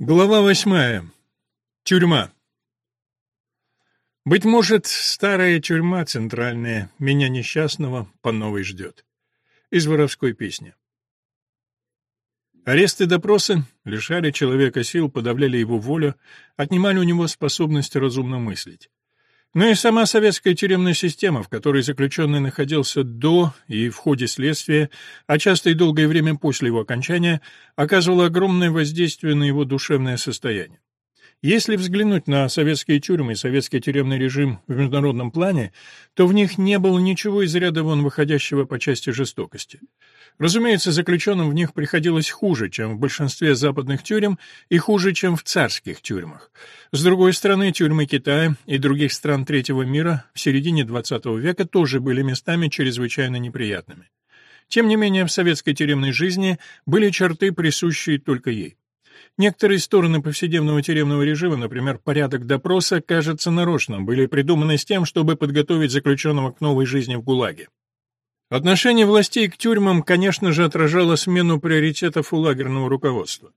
Глава восьмая. Тюрьма. Быть может, старая тюрьма центральная меня несчастного по новой ждет. Из воровской песни. Аресты и допросы лишали человека сил, подавляли его волю, отнимали у него способность разумно мыслить. Но и сама советская тюремная система, в которой заключенный находился до и в ходе следствия, а часто и долгое время после его окончания, оказывала огромное воздействие на его душевное состояние. Если взглянуть на советские тюрьмы и советский тюремный режим в международном плане, то в них не было ничего из ряда вон выходящего по части жестокости. Разумеется, заключенным в них приходилось хуже, чем в большинстве западных тюрем и хуже, чем в царских тюрьмах. С другой стороны, тюрьмы Китая и других стран третьего мира в середине XX века тоже были местами чрезвычайно неприятными. Тем не менее, в советской тюремной жизни были черты, присущие только ей. Некоторые стороны повседневного тюремного режима, например, порядок допроса, кажется нарочным, были придуманы с тем, чтобы подготовить заключенного к новой жизни в ГУЛАГе. Отношение властей к тюрьмам, конечно же, отражало смену приоритетов у лагерного руководства.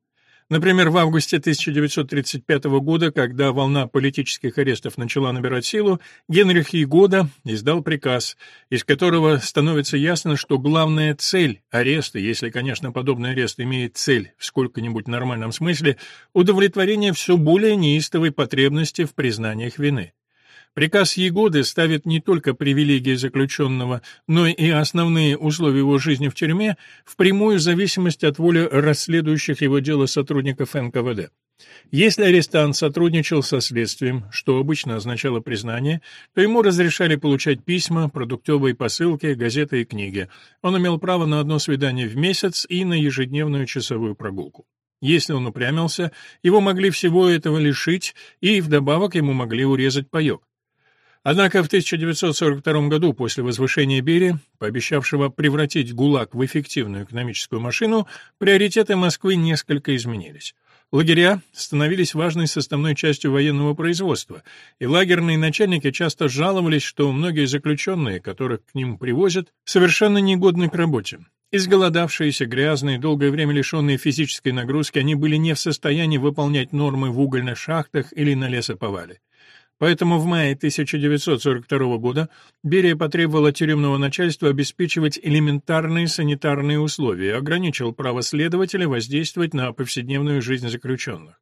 Например, в августе 1935 года, когда волна политических арестов начала набирать силу, Генрих Егода издал приказ, из которого становится ясно, что главная цель ареста, если, конечно, подобный арест имеет цель в сколько-нибудь нормальном смысле, удовлетворение все более неистовой потребности в признаниях вины. Приказ Егоды ставит не только привилегии заключенного, но и основные условия его жизни в тюрьме в прямую зависимость от воли расследующих его дело сотрудников НКВД. Если арестант сотрудничал со следствием, что обычно означало признание, то ему разрешали получать письма, продуктовые посылки, газеты и книги. Он имел право на одно свидание в месяц и на ежедневную часовую прогулку. Если он упрямился, его могли всего этого лишить, и вдобавок ему могли урезать паёк. Однако в 1942 году, после возвышения Берии, пообещавшего превратить ГУЛАГ в эффективную экономическую машину, приоритеты Москвы несколько изменились. Лагеря становились важной составной частью военного производства, и лагерные начальники часто жаловались, что многие заключенные, которых к ним привозят, совершенно негодны к работе. Изголодавшиеся, грязные, долгое время лишенные физической нагрузки, они были не в состоянии выполнять нормы в угольных шахтах или на лесоповале. Поэтому в мае 1942 года Берия потребовала тюремного начальства обеспечивать элементарные санитарные условия и ограничил право следователя воздействовать на повседневную жизнь заключенных.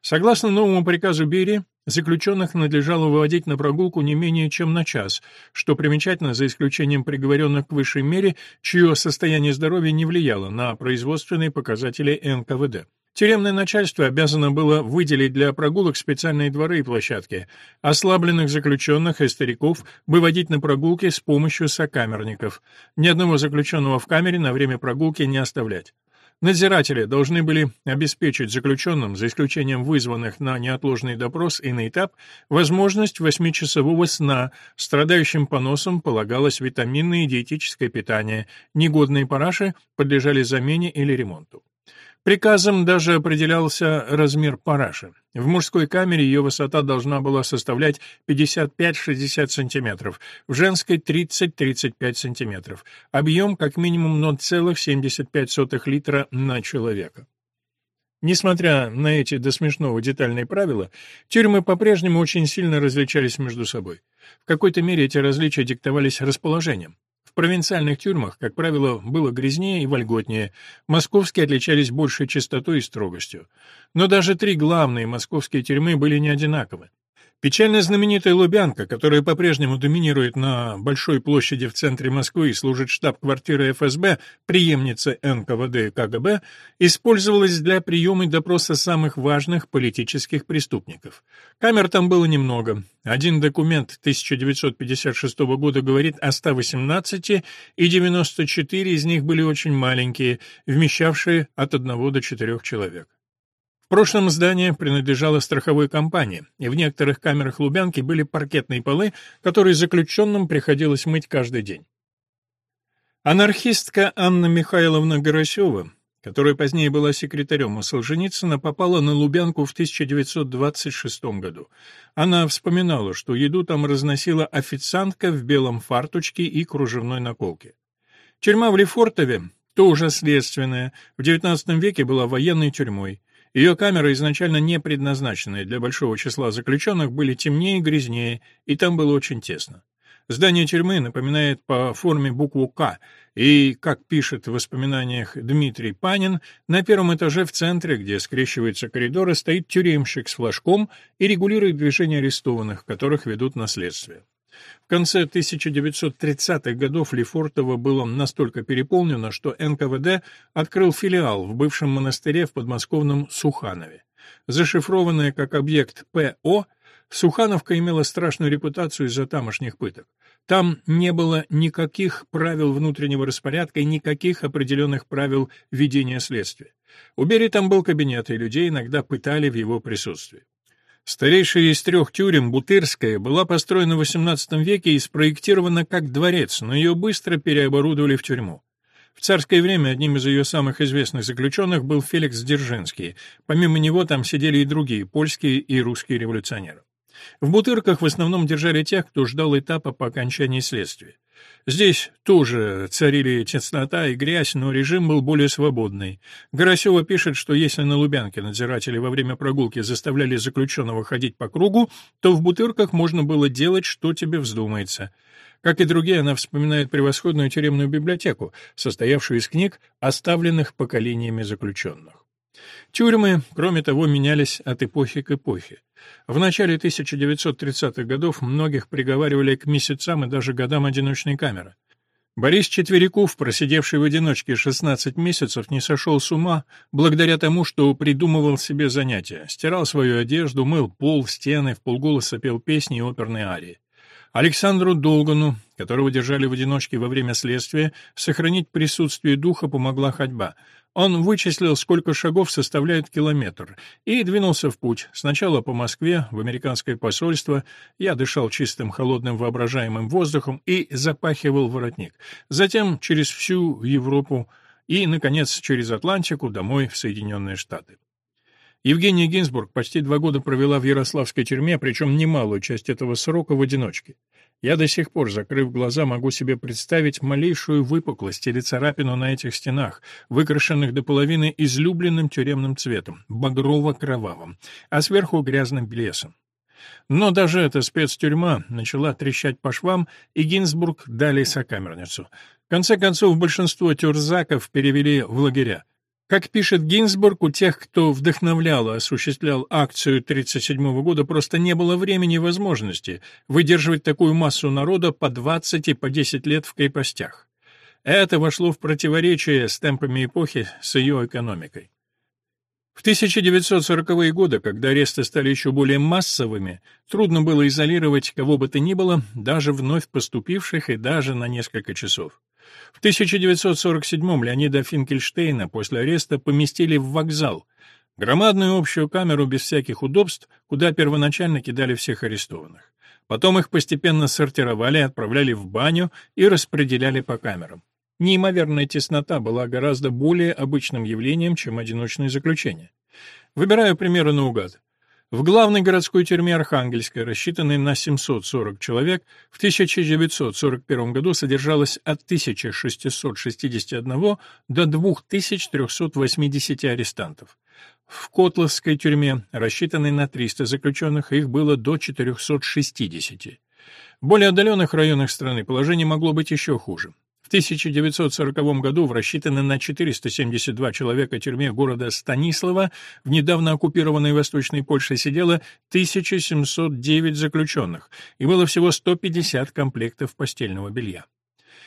Согласно новому приказу Берии, заключенных надлежало выводить на прогулку не менее чем на час, что примечательно за исключением приговоренных к высшей мере, чье состояние здоровья не влияло на производственные показатели НКВД. Тюремное начальство обязано было выделить для прогулок специальные дворы и площадки, ослабленных заключенных и стариков выводить на прогулки с помощью сокамерников, ни одного заключенного в камере на время прогулки не оставлять. Надзиратели должны были обеспечить заключенным, за исключением вызванных на неотложный допрос и на этап, возможность восьмичасового сна, страдающим поносом полагалось витаминное и диетическое питание, негодные параши подлежали замене или ремонту. Приказом даже определялся размер параши. В мужской камере ее высота должна была составлять 55-60 см, в женской 30-35 см. Объем как минимум 0,75 литра на человека. Несмотря на эти до смешного детальные правила, тюрьмы по-прежнему очень сильно различались между собой. В какой-то мере эти различия диктовались расположением провинциальных тюрьмах, как правило, было грязнее и вольготнее, московские отличались большей чистотой и строгостью. Но даже три главные московские тюрьмы были не одинаковы. Печально знаменитая Лубянка, которая по-прежнему доминирует на большой площади в центре Москвы и служит штаб-квартирой ФСБ, преемница НКВД и КГБ, использовалась для приема и допроса самых важных политических преступников. Камер там было немного. Один документ 1956 года говорит о 118, и 94 из них были очень маленькие, вмещавшие от одного до четырех человек. В прошлом здание принадлежало страховой компании, и в некоторых камерах Лубянки были паркетные полы, которые заключенным приходилось мыть каждый день. Анархистка Анна Михайловна Горосева, которая позднее была секретарем у Солженицына, попала на Лубянку в 1926 году. Она вспоминала, что еду там разносила официантка в белом фартучке и кружевной наколке. Тюрьма в Лефортове, тоже следственная, в XIX веке была военной тюрьмой. Ее камеры, изначально не предназначенные для большого числа заключенных, были темнее и грязнее, и там было очень тесно. Здание тюрьмы напоминает по форме букву «К», и, как пишет в воспоминаниях Дмитрий Панин, на первом этаже в центре, где скрещиваются коридоры, стоит тюремщик с флажком и регулирует движение арестованных, которых ведут на следствие. В конце 1930-х годов Лефортово было настолько переполнено, что НКВД открыл филиал в бывшем монастыре в подмосковном Суханове. Зашифрованная как объект ПО, Сухановка имела страшную репутацию из-за тамошних пыток. Там не было никаких правил внутреннего распорядка и никаких определенных правил ведения следствия. У Бери там был кабинет, и людей иногда пытали в его присутствии. Старейшая из трех тюрем, Бутырская, была построена в XVIII веке и спроектирована как дворец, но ее быстро переоборудовали в тюрьму. В царское время одним из ее самых известных заключенных был Феликс Дзержинский. Помимо него там сидели и другие польские и русские революционеры. В Бутырках в основном держали тех, кто ждал этапа по окончании следствия. Здесь тоже царили теснота и грязь, но режим был более свободный. Горосева пишет, что если на Лубянке надзиратели во время прогулки заставляли заключенного ходить по кругу, то в Бутырках можно было делать, что тебе вздумается. Как и другие, она вспоминает превосходную тюремную библиотеку, состоявшую из книг, оставленных поколениями заключенных. Тюрьмы, кроме того, менялись от эпохи к эпохе. В начале 1930-х годов многих приговаривали к месяцам и даже годам одиночной камеры. Борис Четверяков, просидевший в одиночке 16 месяцев, не сошел с ума благодаря тому, что придумывал себе занятия, стирал свою одежду, мыл пол, стены, в полголоса пел песни и оперные арии. Александру Долгану, которого держали в одиночке во время следствия, сохранить присутствие духа помогла ходьба — он вычислил, сколько шагов составляет километр, и двинулся в путь. Сначала по Москве, в американское посольство. Я дышал чистым, холодным, воображаемым воздухом и запахивал воротник. Затем через всю Европу и, наконец, через Атлантику домой в Соединенные Штаты. Евгения Гинзбург почти два года провела в Ярославской тюрьме, причем немалую часть этого срока в одиночке. Я до сих пор, закрыв глаза, могу себе представить малейшую выпуклость или царапину на этих стенах, выкрашенных до половины излюбленным тюремным цветом, багрово-кровавым, а сверху грязным блесом. Но даже эта спецтюрьма начала трещать по швам, и Гинзбург дали сокамерницу. В конце концов, большинство тюрзаков перевели в лагеря. Как пишет Гинзбург, у тех, кто вдохновлял и осуществлял акцию 1937 года, просто не было времени и возможности выдерживать такую массу народа по 20 и по 10 лет в крепостях. Это вошло в противоречие с темпами эпохи, с ее экономикой. В 1940-е годы, когда аресты стали еще более массовыми, трудно было изолировать кого бы то ни было, даже вновь поступивших и даже на несколько часов. В 1947-м Леонида Финкельштейна после ареста поместили в вокзал, громадную общую камеру без всяких удобств, куда первоначально кидали всех арестованных. Потом их постепенно сортировали, отправляли в баню и распределяли по камерам. Неимоверная теснота была гораздо более обычным явлением, чем одиночное заключение. Выбираю примеры наугад. В главной городской тюрьме Архангельской, рассчитанной на 740 человек, в 1941 году содержалось от 1661 до 2380 арестантов. В Котловской тюрьме, рассчитанной на 300 заключенных, их было до 460. В более отдаленных районах страны положение могло быть еще хуже. В 1940 году в рассчитанной на 472 человека тюрьме города Станислава в недавно оккупированной Восточной Польше сидело 1709 заключенных, и было всего 150 комплектов постельного белья.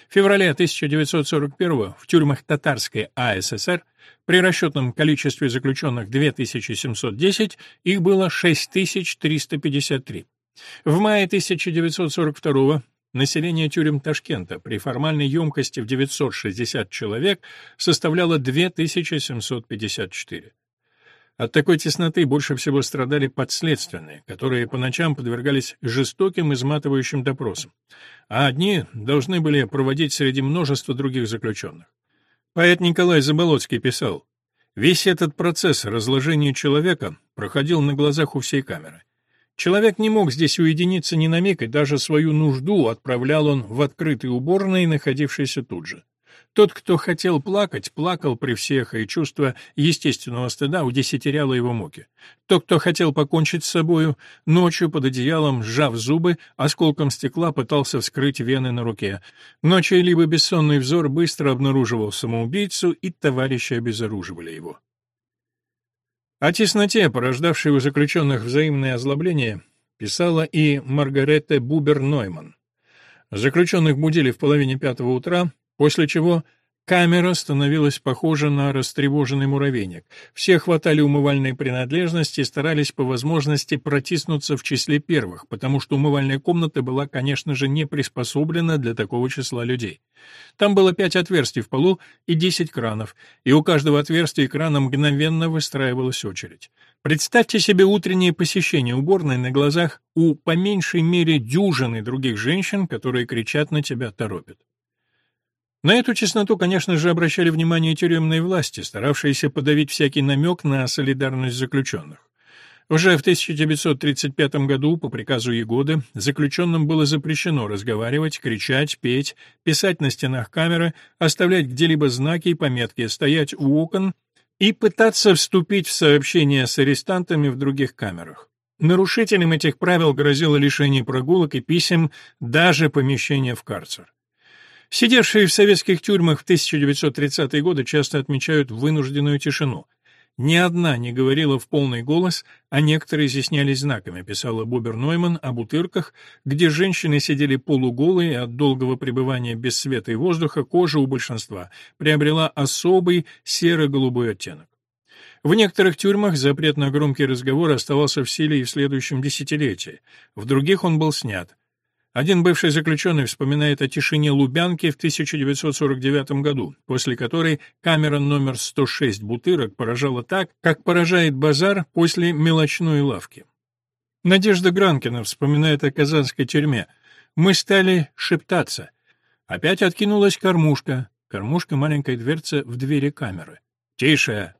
В феврале 1941 в тюрьмах Татарской АССР при расчетном количестве заключенных 2710 их было 6353. В мае 1942 Население тюрем Ташкента при формальной емкости в 960 человек составляло 2754. От такой тесноты больше всего страдали подследственные, которые по ночам подвергались жестоким изматывающим допросам, а одни должны были проводить среди множества других заключенных. Поэт Николай Заболоцкий писал, «Весь этот процесс разложения человека проходил на глазах у всей камеры. Человек не мог здесь уединиться ни на миг, и даже свою нужду отправлял он в открытые уборные, находившиеся тут же. Тот, кто хотел плакать, плакал при всех, и чувство естественного стыда удесятеряло его муки. Тот, кто хотел покончить с собою, ночью под одеялом, сжав зубы, осколком стекла пытался вскрыть вены на руке. Но чей-либо бессонный взор быстро обнаруживал самоубийцу, и товарищи обезоруживали его. О тесноте, порождавшей у заключенных взаимное озлобление, писала и Маргаретта Бубер-Нойман. Заключенных будили в половине пятого утра, после чего камера становилась похожа на растревоженный муравейник. Все хватали умывальные принадлежности и старались по возможности протиснуться в числе первых, потому что умывальная комната была, конечно же, не приспособлена для такого числа людей. Там было пять отверстий в полу и десять кранов, и у каждого отверстия крана мгновенно выстраивалась очередь. Представьте себе утреннее посещение уборной на глазах у по меньшей мере дюжины других женщин, которые кричат на тебя, торопят. На эту честноту, конечно же, обращали внимание тюремные власти, старавшиеся подавить всякий намек на солидарность заключенных. Уже в 1935 году по приказу Егоды заключенным было запрещено разговаривать, кричать, петь, писать на стенах камеры, оставлять где-либо знаки и пометки, стоять у окон и пытаться вступить в сообщение с арестантами в других камерах. Нарушителям этих правил грозило лишение прогулок и писем, даже помещение в карцер. Сидевшие в советских тюрьмах в 1930-е годы часто отмечают вынужденную тишину. Ни одна не говорила в полный голос, а некоторые изъяснялись знаками, писала Бобер Нойман об утырках, где женщины сидели полуголые, от долгого пребывания без света и воздуха кожа у большинства приобрела особый серо-голубой оттенок. В некоторых тюрьмах запрет на громкий разговор оставался в силе и в следующем десятилетии, в других он был снят. Один бывший заключенный вспоминает о тишине Лубянки в 1949 году, после которой камера номер 106 Бутырок поражала так, как поражает базар после мелочной лавки. Надежда Гранкина вспоминает о казанской тюрьме. «Мы стали шептаться. Опять откинулась кормушка. Кормушка — маленькая дверца в двери камеры. «Тише!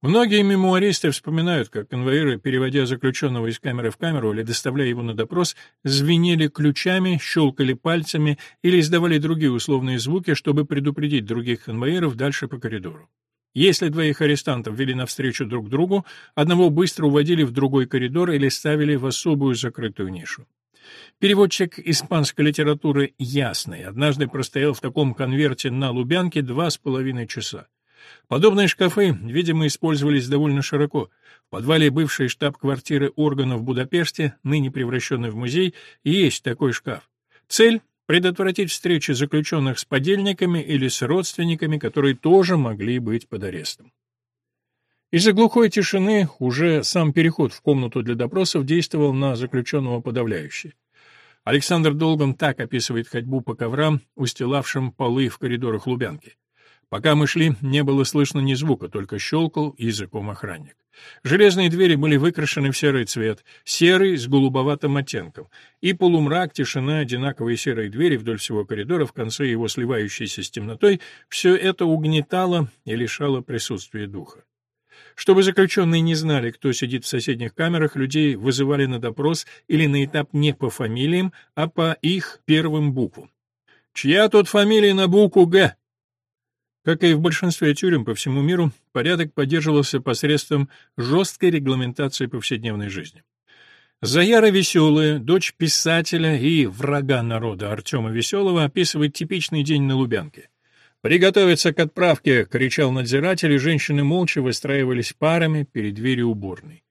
Многие мемуаристы вспоминают, как конвоиры, переводя заключенного из камеры в камеру или доставляя его на допрос, звенели ключами, щелкали пальцами или издавали другие условные звуки, чтобы предупредить других конвоиров дальше по коридору. Если двоих арестантов вели навстречу друг другу, одного быстро уводили в другой коридор или ставили в особую закрытую нишу. Переводчик испанской литературы Ясный однажды простоял в таком конверте на Лубянке два с половиной часа. Подобные шкафы, видимо, использовались довольно широко. В подвале бывшей штаб-квартиры органов в Будапеште, ныне превращенный в музей, есть такой шкаф. Цель — предотвратить встречи заключенных с подельниками или с родственниками, которые тоже могли быть под арестом. Из-за глухой тишины уже сам переход в комнату для допросов действовал на заключенного подавляюще. Александр Долган так описывает ходьбу по коврам, устилавшим полы в коридорах Лубянки. Пока мы шли, не было слышно ни звука, только щелкал языком охранник. Железные двери были выкрашены в серый цвет, серый с голубоватым оттенком, и полумрак, тишина, одинаковые серые двери вдоль всего коридора, в конце его сливающейся с темнотой, все это угнетало и лишало присутствия духа. Чтобы заключенные не знали, кто сидит в соседних камерах, людей вызывали на допрос или на этап не по фамилиям, а по их первым буквам. «Чья тут фамилия на букву «Г»?» Как и в большинстве тюрем по всему миру, порядок поддерживался посредством жесткой регламентации повседневной жизни. Заяра Веселая, дочь писателя и врага народа Артема Веселого, описывает типичный день на Лубянке. «Приготовиться к отправке!» — кричал надзиратель, и женщины молча выстраивались парами перед дверью уборной.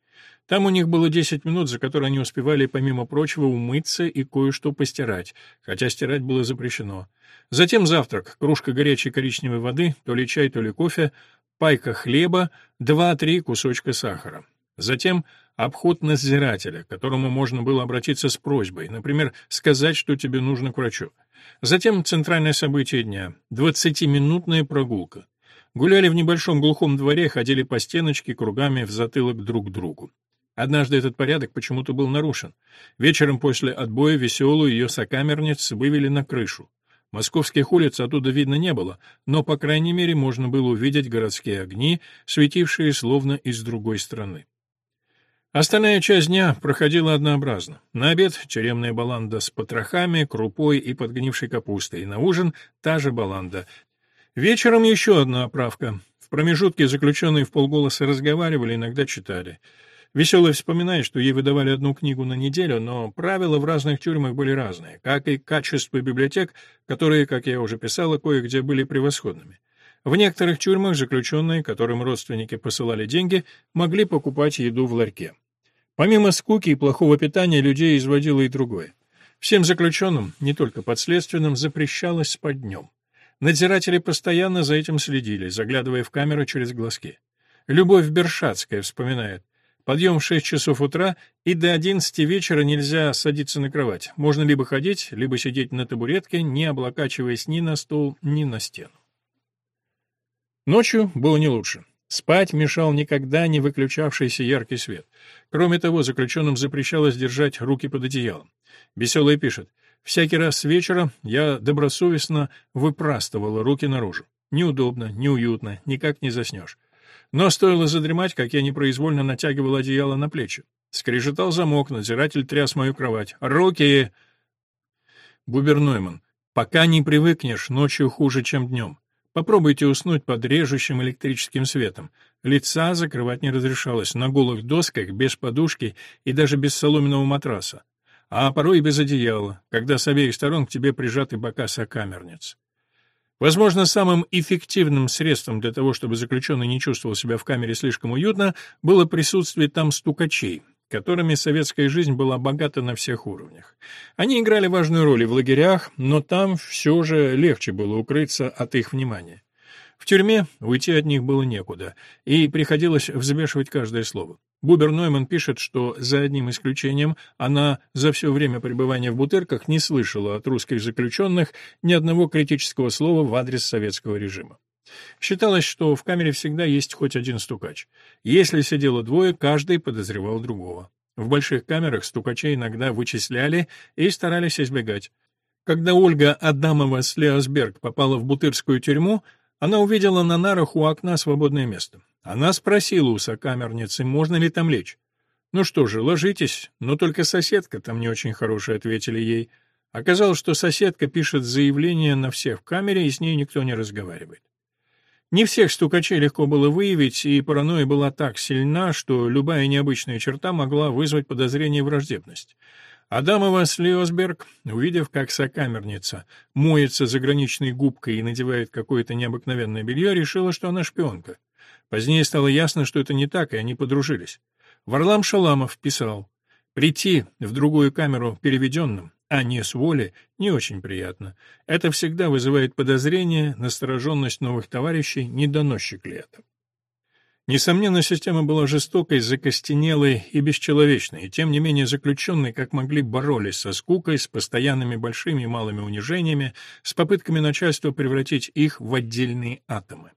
Там у них было 10 минут, за которые они успевали, помимо прочего, умыться и кое-что постирать, хотя стирать было запрещено. Затем завтрак, кружка горячей коричневой воды, то ли чай, то ли кофе, пайка хлеба, два-три кусочка сахара. Затем обход надзирателя, к которому можно было обратиться с просьбой, например, сказать, что тебе нужно к врачу. Затем центральное событие дня — двадцатиминутная прогулка. Гуляли в небольшом глухом дворе, ходили по стеночке кругами в затылок друг к другу. Однажды этот порядок почему-то был нарушен. Вечером после отбоя веселую ее сокамерниц вывели на крышу. Московских улиц оттуда видно не было, но, по крайней мере, можно было увидеть городские огни, светившие словно из другой страны. Остальная часть дня проходила однообразно. На обед — тюремная баланда с потрохами, крупой и подгнившей капустой. На ужин — та же баланда. Вечером еще одна оправка. В промежутке заключенные в полголоса разговаривали, иногда читали. Веселый вспоминает, что ей выдавали одну книгу на неделю, но правила в разных тюрьмах были разные, как и качество библиотек, которые, как я уже писала, кое-где были превосходными. В некоторых тюрьмах заключенные, которым родственники посылали деньги, могли покупать еду в ларьке. Помимо скуки и плохого питания, людей изводило и другое. Всем заключенным, не только подследственным, запрещалось спать днем. Надзиратели постоянно за этим следили, заглядывая в камеру через глазки. Любовь Бершатская вспоминает. Подъем в 6 часов утра, и до 11 вечера нельзя садиться на кровать. Можно либо ходить, либо сидеть на табуретке, не облокачиваясь ни на стол, ни на стену. Ночью было не лучше. Спать мешал никогда не выключавшийся яркий свет. Кроме того, заключенным запрещалось держать руки под одеялом. Веселый пишет, «Всякий раз с вечера я добросовестно выпрастывала руки наружу. Неудобно, неуютно, никак не заснешь. Но стоило задремать, как я непроизвольно натягивал одеяло на плечи. Скрежетал замок, надзиратель тряс мою кровать. «Руки!» Бубер Нойман. «Пока не привыкнешь, ночью хуже, чем днем. Попробуйте уснуть под режущим электрическим светом. Лица закрывать не разрешалось, на голых досках, без подушки и даже без соломенного матраса. А порой и без одеяла, когда с обеих сторон к тебе прижаты бока сокамерниц. Возможно, самым эффективным средством для того, чтобы заключенный не чувствовал себя в камере слишком уютно, было присутствие там стукачей, которыми советская жизнь была богата на всех уровнях. Они играли важную роль и в лагерях, но там все же легче было укрыться от их внимания. В тюрьме уйти от них было некуда, и приходилось взвешивать каждое слово. Бубер Нойман пишет, что за одним исключением она за все время пребывания в Бутырках не слышала от русских заключенных ни одного критического слова в адрес советского режима. Считалось, что в камере всегда есть хоть один стукач. Если сидело двое, каждый подозревал другого. В больших камерах стукачей иногда вычисляли и старались избегать. Когда Ольга Адамова с Леосберг попала в Бутырскую тюрьму, она увидела на нарах у окна свободное место. Она спросила у сокамерницы, можно ли там лечь. «Ну что же, ложитесь, но только соседка там не очень хорошая», — ответили ей. Оказалось, что соседка пишет заявление на всех в камере, и с ней никто не разговаривает. Не всех стукачей легко было выявить, и паранойя была так сильна, что любая необычная черта могла вызвать подозрение и враждебность. Адамова Слиосберг, увидев, как сокамерница моется заграничной губкой и надевает какое-то необыкновенное белье, решила, что она шпионка. Позднее стало ясно, что это не так, и они подружились. Варлам Шаламов писал, «Прийти в другую камеру переведенным а не с воли, не очень приятно. Это всегда вызывает подозрение, настороженность новых товарищей, недоносчик ли это. Несомненно, система была жестокой, закостенелой и бесчеловечной, и тем не менее заключенные как могли боролись со скукой, с постоянными большими и малыми унижениями, с попытками начальства превратить их в отдельные атомы.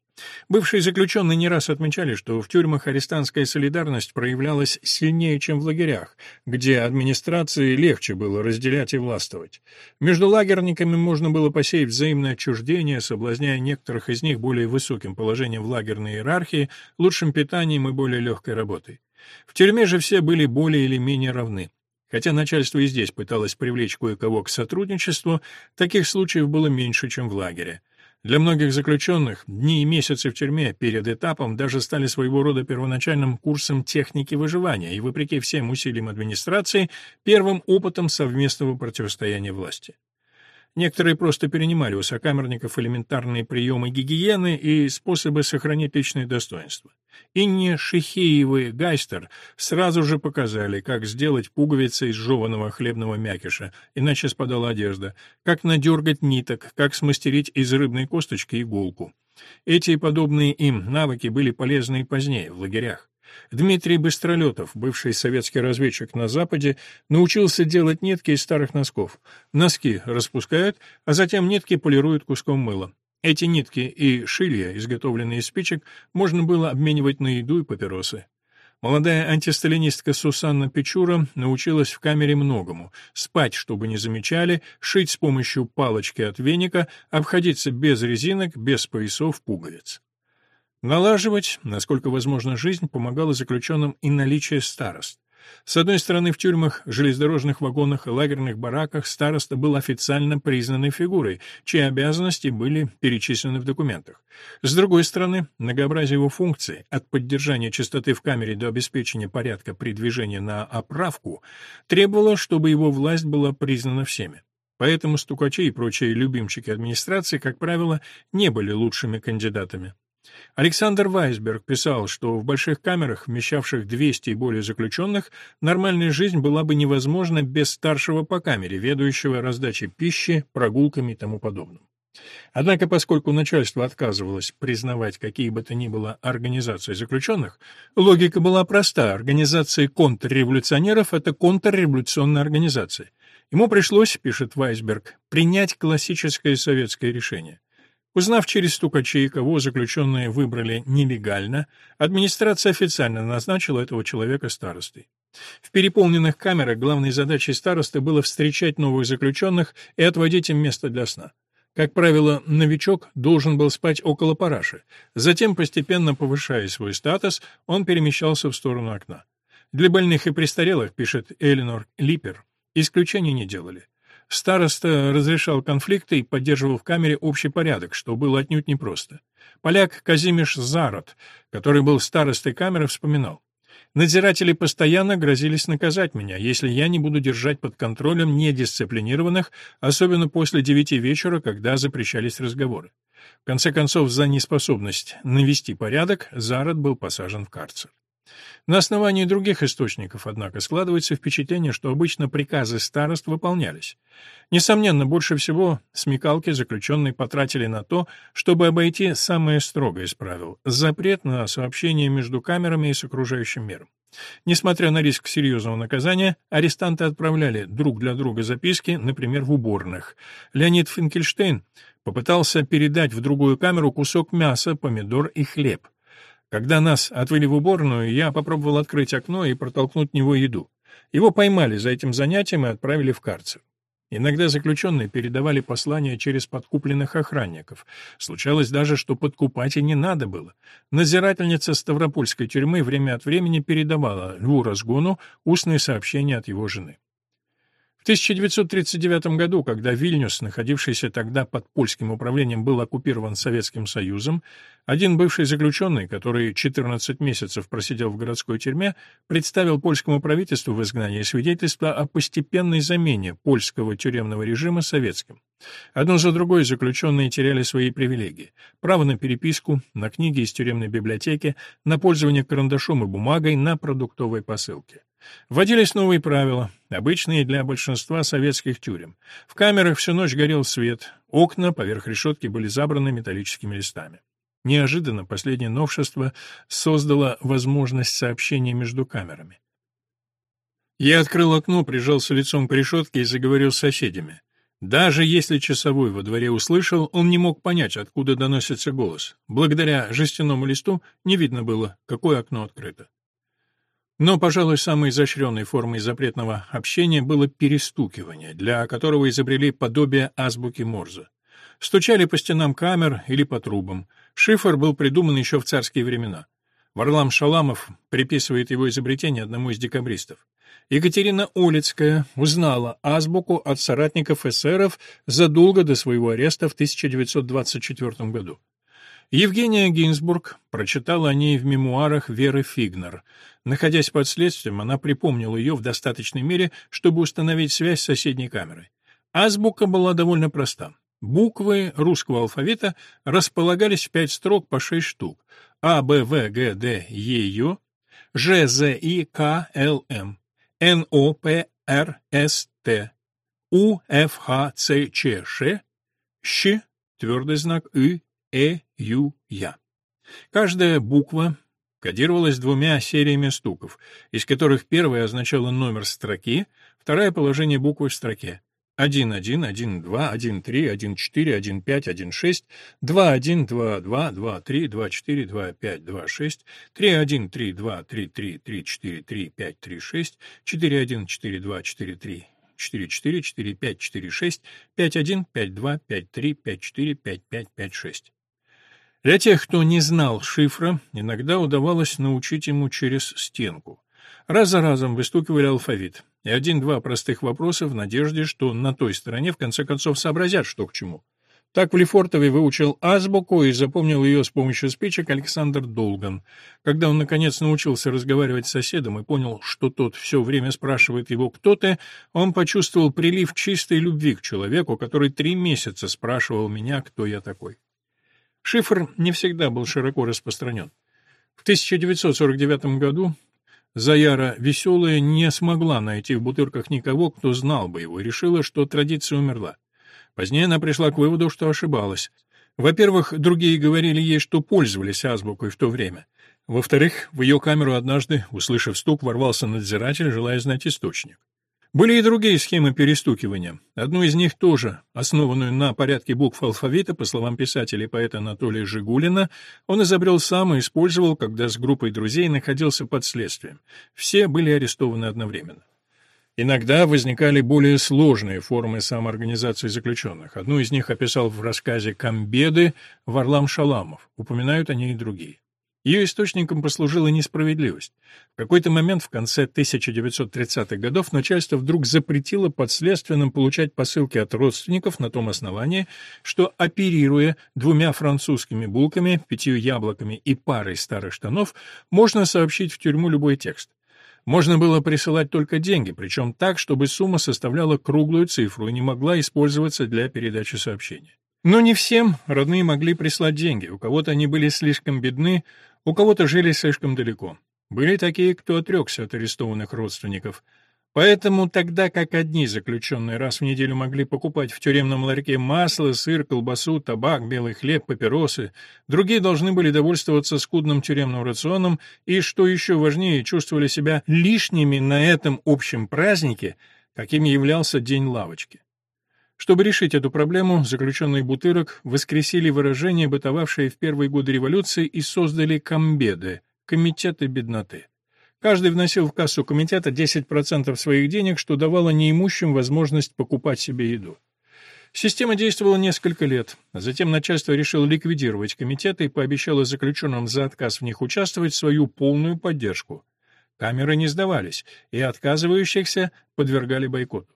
Бывшие заключенные не раз отмечали, что в тюрьмах арестантская солидарность проявлялась сильнее, чем в лагерях, где администрации легче было разделять и властвовать. Между лагерниками можно было посеять взаимное отчуждение, соблазняя некоторых из них более высоким положением в лагерной иерархии, лучшим питанием и более легкой работой. В тюрьме же все были более или менее равны. Хотя начальство и здесь пыталось привлечь кое-кого к сотрудничеству, таких случаев было меньше, чем в лагере. Для многих заключенных дни и месяцы в тюрьме перед этапом даже стали своего рода первоначальным курсом техники выживания и, вопреки всем усилиям администрации, первым опытом совместного противостояния власти. Некоторые просто перенимали у сокамерников элементарные приемы гигиены и способы сохранить личное достоинство. Инне Шихеевы Гайстер сразу же показали, как сделать пуговицы из жеваного хлебного мякиша, иначе спадала одежда, как надергать ниток, как смастерить из рыбной косточки иголку. Эти и подобные им навыки были полезны и позднее, в лагерях. Дмитрий Быстролетов, бывший советский разведчик на Западе, научился делать нитки из старых носков. Носки распускают, а затем нитки полируют куском мыла. Эти нитки и шилья, изготовленные из спичек, можно было обменивать на еду и папиросы. Молодая антисталинистка Сусанна Печура научилась в камере многому — спать, чтобы не замечали, шить с помощью палочки от веника, обходиться без резинок, без поясов, пуговиц. Налаживать, насколько возможно, жизнь помогало заключенным и наличие старост. С одной стороны, в тюрьмах, железнодорожных вагонах и лагерных бараках староста был официально признанной фигурой, чьи обязанности были перечислены в документах. С другой стороны, многообразие его функций, от поддержания чистоты в камере до обеспечения порядка при движении на оправку, требовало, чтобы его власть была признана всеми. Поэтому стукачи и прочие любимчики администрации, как правило, не были лучшими кандидатами. Александр Вайсберг писал, что в больших камерах, вмещавших 200 и более заключенных, нормальная жизнь была бы невозможна без старшего по камере, ведущего раздачей пищи, прогулками и тому подобным. Однако, поскольку начальство отказывалось признавать какие бы то ни было организации заключенных, логика была проста. Организации контрреволюционеров — это контрреволюционная организация. Ему пришлось, пишет Вайсберг, принять классическое советское решение. Узнав через стукачей, кого заключенные выбрали нелегально, администрация официально назначила этого человека старостой. В переполненных камерах главной задачей старосты было встречать новых заключенных и отводить им место для сна. Как правило, новичок должен был спать около параши. Затем, постепенно повышая свой статус, он перемещался в сторону окна. Для больных и престарелых, пишет Эленор Липпер, исключений не делали. Староста разрешал конфликты и поддерживал в камере общий порядок, что было отнюдь непросто. Поляк Казимиш Зарот, который был старостой камеры, вспоминал. Надзиратели постоянно грозились наказать меня, если я не буду держать под контролем недисциплинированных, особенно после девяти вечера, когда запрещались разговоры. В конце концов, за неспособность навести порядок Зарод был посажен в карцер. На основании других источников, однако, складывается впечатление, что обычно приказы старост выполнялись. Несомненно, больше всего смекалки заключенные потратили на то, чтобы обойти самое строгое из правил — запрет на сообщение между камерами и с окружающим миром. Несмотря на риск серьезного наказания, арестанты отправляли друг для друга записки, например, в уборных. Леонид Финкельштейн попытался передать в другую камеру кусок мяса, помидор и хлеб. Когда нас отвели в уборную, я попробовал открыть окно и протолкнуть в него еду. Его поймали за этим занятием и отправили в карцер. Иногда заключенные передавали послания через подкупленных охранников. Случалось даже, что подкупать и не надо было. Надзирательница Ставропольской тюрьмы время от времени передавала Льву Разгону устные сообщения от его жены. В 1939 году, когда Вильнюс, находившийся тогда под польским управлением, был оккупирован Советским Союзом, один бывший заключенный, который 14 месяцев просидел в городской тюрьме, представил польскому правительству в изгнании свидетельство о постепенной замене польского тюремного режима советским. Одно за другой заключенные теряли свои привилегии. Право на переписку, на книги из тюремной библиотеки, на пользование карандашом и бумагой, на продуктовой посылке. Вводились новые правила, обычные для большинства советских тюрем. В камерах всю ночь горел свет, окна поверх решетки были забраны металлическими листами. Неожиданно последнее новшество создало возможность сообщения между камерами. Я открыл окно, прижался лицом к решетке и заговорил с соседями. Даже если часовой во дворе услышал, он не мог понять, откуда доносится голос. Благодаря жестяному листу не видно было, какое окно открыто. Но, пожалуй, самой изощренной формой запретного общения было перестукивание, для которого изобрели подобие азбуки Морзе. Стучали по стенам камер или по трубам. Шифр был придуман еще в царские времена. Варлам Шаламов приписывает его изобретение одному из декабристов. Екатерина Олицкая узнала азбуку от соратников эсеров задолго до своего ареста в 1924 году. Евгения Гинзбург прочитала о ней в мемуарах Веры Фигнер. Находясь под следствием, она припомнила ее в достаточной мере, чтобы установить связь с соседней камерой. Азбука была довольно проста. Буквы русского алфавита располагались в пять строк по шесть штук. А, Б, В, Г, Д, Е, Ё, Ж, З, И, К, Л, М, Н, О, П, Р, С, Т, У, Ф, Х, Ц, Ч, Ш, Щ, твердый знак, И, Э, Ю, Я. Каждая буква кодировалась двумя сериями стуков, из которых первая означала номер строки, вторая — положение буквы в строке. 1, 1, 1, 2, 1, 3, 1, 4, 1, 5, 1, 6, 2, 1, 2, 2, 2, 3, 2, 4, 2, 5, 2, 6, 3, 1, 3, 2, 3, 3, Для тех, кто не знал шифра, иногда удавалось научить ему через стенку. Раз за разом выстукивали алфавит, и один-два простых вопроса в надежде, что на той стороне в конце концов сообразят, что к чему. Так в Лефортове выучил азбуку и запомнил ее с помощью спичек Александр Долган. Когда он, наконец, научился разговаривать с соседом и понял, что тот все время спрашивает его «кто ты?», он почувствовал прилив чистой любви к человеку, который три месяца спрашивал меня, кто я такой. Шифр не всегда был широко распространен. В 1949 году Заяра Веселая не смогла найти в бутырках никого, кто знал бы его, и решила, что традиция умерла. Позднее она пришла к выводу, что ошибалась. Во-первых, другие говорили ей, что пользовались азбукой в то время. Во-вторых, в ее камеру однажды, услышав стук, ворвался надзиратель, желая знать источник. Были и другие схемы перестукивания. Одну из них тоже, основанную на порядке букв алфавита, по словам писателя и поэта Анатолия Жигулина, он изобрел сам и использовал, когда с группой друзей находился под следствием. Все были арестованы одновременно. Иногда возникали более сложные формы самоорганизации заключенных. Одну из них описал в рассказе «Камбеды» Варлам Шаламов. Упоминают они и другие. Ее источником послужила несправедливость. В какой-то момент в конце 1930-х годов начальство вдруг запретило подследственным получать посылки от родственников на том основании, что, оперируя двумя французскими булками, пятью яблоками и парой старых штанов, можно сообщить в тюрьму любой текст. Можно было присылать только деньги, причем так, чтобы сумма составляла круглую цифру и не могла использоваться для передачи сообщения. Но не всем родные могли прислать деньги, у кого-то они были слишком бедны, у кого-то жили слишком далеко. Были такие, кто отрекся от арестованных родственников – Поэтому тогда как одни заключенные раз в неделю могли покупать в тюремном ларьке масло, сыр, колбасу, табак, белый хлеб, папиросы, другие должны были довольствоваться скудным тюремным рационом и, что еще важнее, чувствовали себя лишними на этом общем празднике, каким являлся День лавочки. Чтобы решить эту проблему, заключенные Бутырок воскресили выражение, бытовавшее в первые годы революции, и создали комбеды — комитеты бедноты. Каждый вносил в кассу комитета 10% своих денег, что давало неимущим возможность покупать себе еду. Система действовала несколько лет, затем начальство решило ликвидировать комитеты и пообещало заключенным за отказ в них участвовать свою полную поддержку. Камеры не сдавались, и отказывающихся подвергали бойкоту.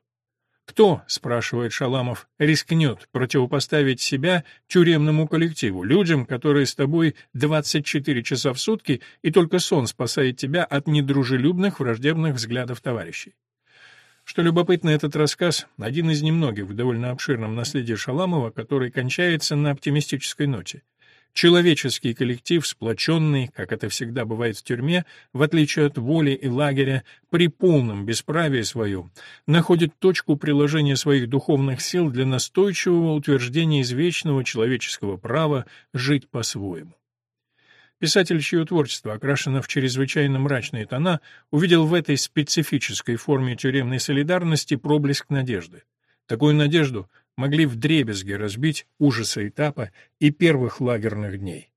Кто, спрашивает Шаламов, рискнет противопоставить себя тюремному коллективу, людям, которые с тобой 24 часа в сутки, и только сон спасает тебя от недружелюбных враждебных взглядов товарищей? Что любопытно, этот рассказ — один из немногих в довольно обширном наследии Шаламова, который кончается на оптимистической ноте. Человеческий коллектив, сплоченный, как это всегда бывает в тюрьме, в отличие от воли и лагеря, при полном бесправии своем, находит точку приложения своих духовных сил для настойчивого утверждения извечного человеческого права жить по-своему. Писатель, чье творчество окрашено в чрезвычайно мрачные тона, увидел в этой специфической форме тюремной солидарности проблеск надежды. Такую надежду могли вдребезги разбить ужасы этапа и первых лагерных дней.